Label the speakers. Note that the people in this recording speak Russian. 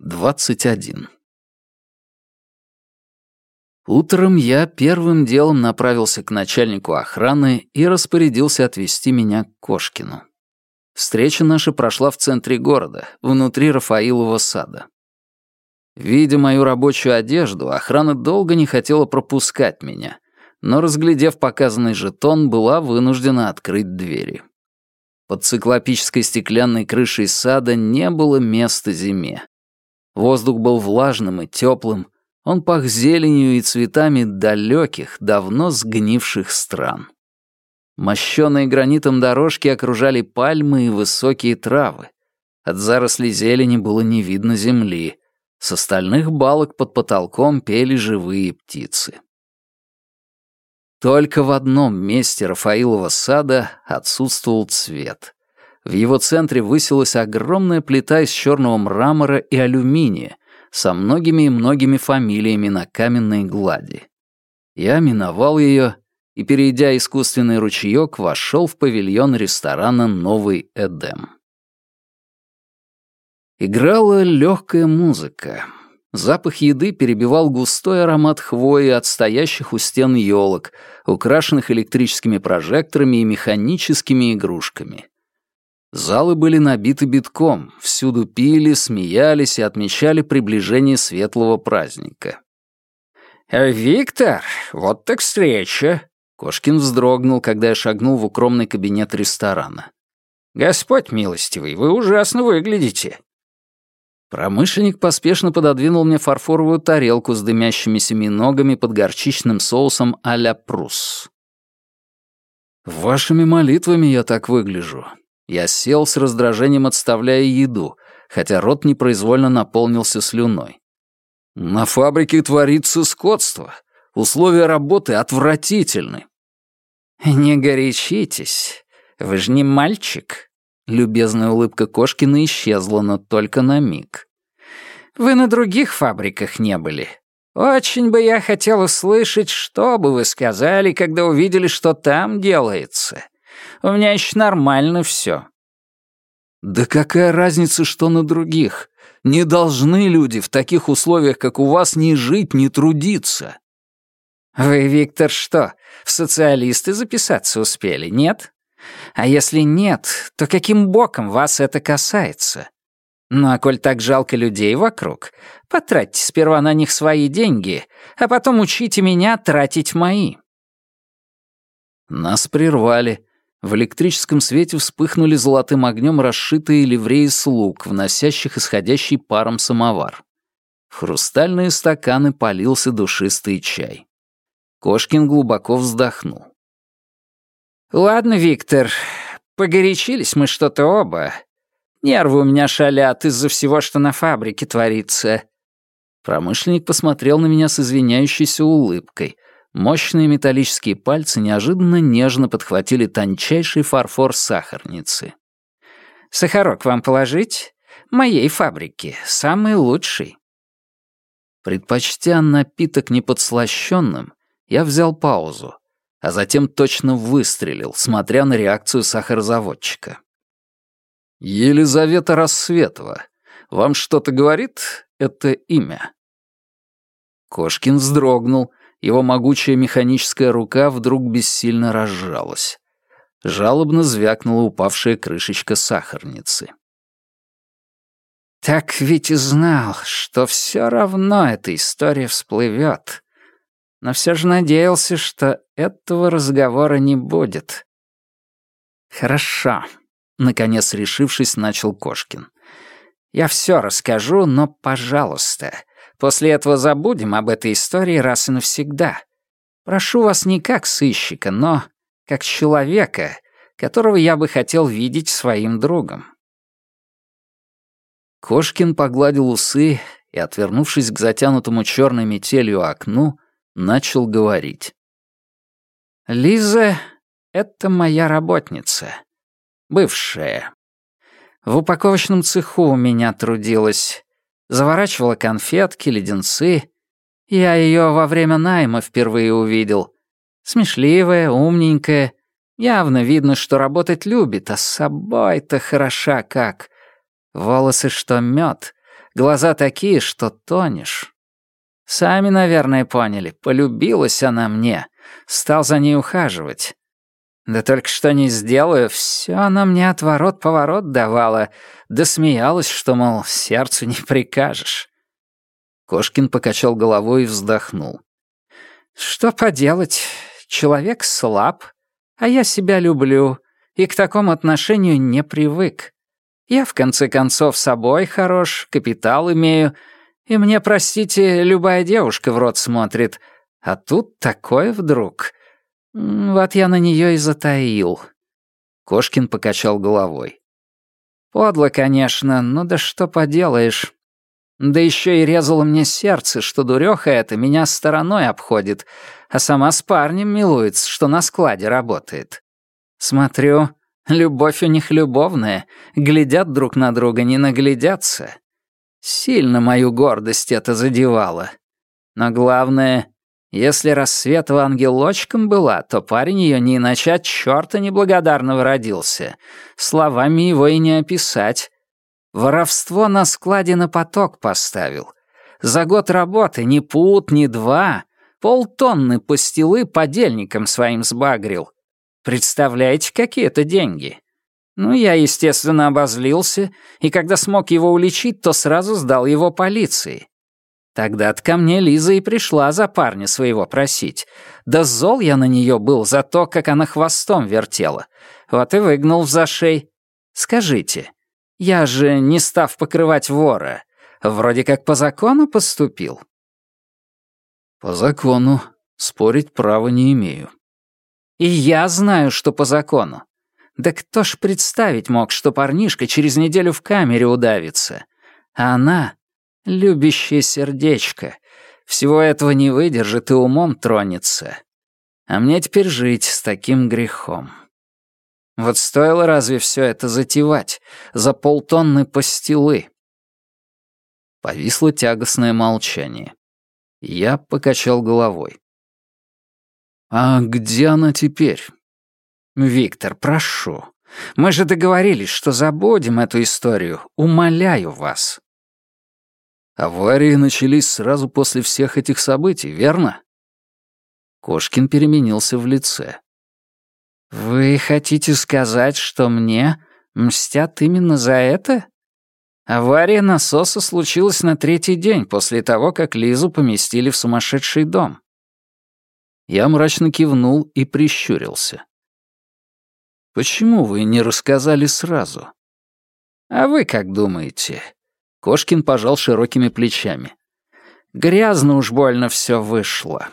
Speaker 1: 21. Утром я первым делом направился к начальнику охраны и распорядился отвезти меня к Кошкину. Встреча наша прошла в центре города, внутри Рафаилова сада. Видя мою рабочую одежду, охрана долго не хотела пропускать меня, но, разглядев показанный жетон, была вынуждена открыть двери. Под циклопической стеклянной крышей сада не было места зиме. Воздух был влажным и теплым, он пах зеленью и цветами далеких, давно сгнивших стран. Мощенные гранитом дорожки окружали пальмы и высокие травы. От зарослей зелени было не видно земли. С остальных балок под потолком пели живые птицы. Только в одном месте Рафаилова сада отсутствовал цвет. В его центре высилась огромная плита из черного мрамора и алюминия со многими и многими фамилиями на каменной глади. Я миновал ее и, перейдя искусственный ручеек, вошел в павильон ресторана «Новый Эдем». Играла легкая музыка. Запах еды перебивал густой аромат хвои от стоящих у стен елок, украшенных электрическими прожекторами и механическими игрушками. Залы были набиты битком, всюду пили, смеялись и отмечали приближение светлого праздника.
Speaker 2: «Э, «Виктор, вот так встреча!»
Speaker 1: Кошкин вздрогнул, когда я шагнул в укромный кабинет ресторана.
Speaker 2: «Господь милостивый, вы ужасно выглядите!»
Speaker 1: Промышленник поспешно пододвинул мне фарфоровую тарелку с дымящимися миногами под горчичным соусом а-ля прусс. «Вашими молитвами я так выгляжу. Я сел с раздражением, отставляя еду, хотя рот непроизвольно наполнился слюной. На фабрике творится скотство. Условия работы отвратительны.
Speaker 2: «Не горячитесь. Вы же не мальчик».
Speaker 1: Любезная улыбка Кошкина исчезла, но только на миг.
Speaker 2: «Вы на других фабриках не были. Очень бы я хотел услышать, что бы вы сказали, когда увидели, что там делается. У меня еще нормально все.
Speaker 1: Да какая разница, что на других? Не должны люди в таких условиях, как у вас, ни жить, ни трудиться.
Speaker 2: Вы, Виктор, что, в социалисты записаться успели, нет? А если нет, то каким боком вас это касается? Ну а коль так жалко людей вокруг, потратьте сперва на них свои деньги, а потом учите меня тратить мои.
Speaker 1: Нас прервали, в электрическом свете вспыхнули золотым огнем расшитые ливреи слуг, вносящих исходящий паром самовар. В хрустальные стаканы полился душистый чай. Кошкин глубоко вздохнул.
Speaker 2: «Ладно, Виктор, погорячились мы что-то оба. Нервы у меня шалят из-за всего, что на фабрике творится».
Speaker 1: Промышленник посмотрел на меня с извиняющейся улыбкой — Мощные металлические пальцы неожиданно нежно подхватили тончайший фарфор сахарницы.
Speaker 2: «Сахарок вам положить? Моей фабрики, самый лучший».
Speaker 1: Предпочтя напиток неподслащенным, я взял паузу, а затем точно выстрелил, смотря на реакцию сахарозаводчика. «Елизавета Рассветова, вам что-то говорит это имя?» Кошкин вздрогнул, его могучая механическая рука вдруг бессильно разжалась. Жалобно звякнула упавшая крышечка сахарницы.
Speaker 2: «Так ведь и знал, что все равно эта история всплывет. Но все же надеялся, что этого разговора не будет». «Хорошо», — наконец решившись, начал Кошкин. «Я все расскажу, но, пожалуйста, После этого забудем об этой истории раз и навсегда. Прошу вас не как сыщика, но как человека, которого я бы хотел видеть своим другом».
Speaker 1: Кошкин погладил усы и, отвернувшись к затянутому черной метелью окну, начал говорить.
Speaker 2: «Лиза — это моя работница. Бывшая. В упаковочном цеху у меня трудилась заворачивала конфетки, леденцы. Я ее во время найма впервые увидел. Смешливая, умненькая. Явно видно, что работать любит, а с собой-то хороша как. Волосы, что мед, Глаза такие, что тонешь. Сами, наверное, поняли. Полюбилась она мне. Стал за ней ухаживать. Да только что не сделаю, все она мне отворот-поворот давала, да смеялась, что, мол, сердцу не прикажешь.
Speaker 1: Кошкин покачал головой и вздохнул.
Speaker 2: «Что поделать? Человек слаб, а я себя люблю, и к такому отношению не привык. Я, в конце концов, собой хорош, капитал имею, и мне, простите, любая девушка в рот смотрит. А тут такое вдруг. Вот я на нее и затаил».
Speaker 1: Кошкин покачал головой.
Speaker 2: «Подло, конечно, но да что поделаешь. Да еще и резало мне сердце, что дуреха эта меня стороной обходит, а сама с парнем милуется, что на складе работает. Смотрю, любовь у них любовная, глядят друг на друга, не наглядятся. Сильно мою гордость это задевало. Но главное, если Рассветова ангелочком была, то парень ее не иначе от черта неблагодарного родился. Словами его и не описать. Воровство на складе на поток поставил. За год работы ни пут, ни два. Полтонны пастилы подельникам своим сбагрил. Представляете, какие это деньги? Ну, я, естественно, обозлился, и когда смог его уличить, то сразу сдал его полиции. Тогда-то ко мне Лиза и пришла за парня своего просить. Да зол я на нее был за то, как она хвостом вертела. Вот и выгнал в зашей. Скажите, я же, не став покрывать вора, вроде как по закону поступил.
Speaker 1: По закону. Спорить права не имею.
Speaker 2: И я знаю, что по закону. Да кто ж представить мог, что парнишка через неделю в камере удавится? А она, любящее сердечко, всего этого не выдержит и умом тронется. А мне теперь жить с таким грехом. Вот стоило разве все это затевать? За полтонны пастилы.
Speaker 1: Повисло тягостное молчание. Я покачал головой. «А где она теперь?»
Speaker 2: «Виктор, прошу. Мы же договорились, что забудем эту историю. Умоляю вас».
Speaker 1: Аварии начались сразу после всех этих событий, верно? Кошкин переменился в лице.
Speaker 2: «Вы хотите сказать, что мне мстят именно за это? Авария насоса случилась на третий день после того, как Лизу поместили в сумасшедший дом».
Speaker 1: Я мрачно кивнул и прищурился. «Почему вы не рассказали сразу?»
Speaker 2: «А вы как думаете?»
Speaker 1: Кошкин пожал широкими плечами.
Speaker 2: «Грязно уж больно все вышло.